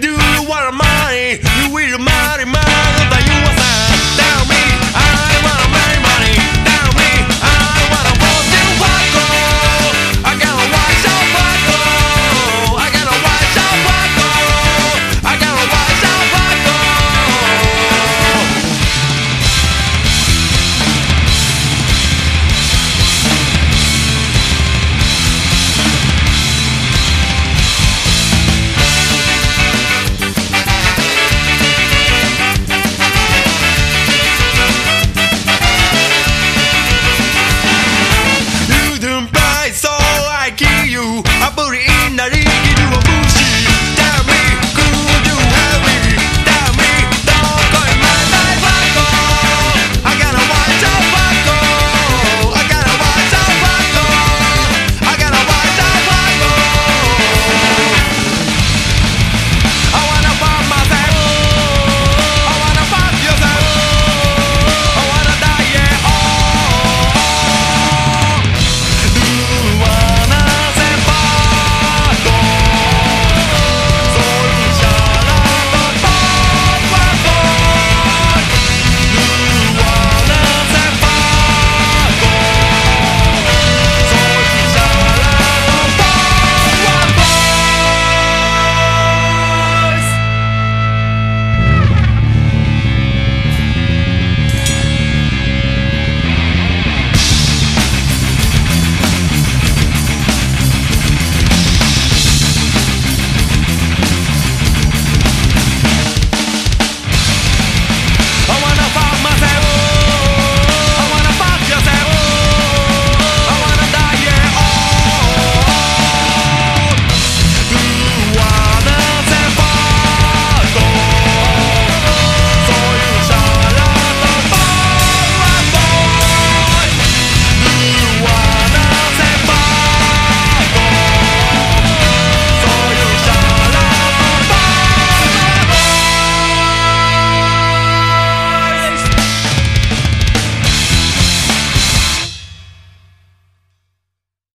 do you want money You will marry my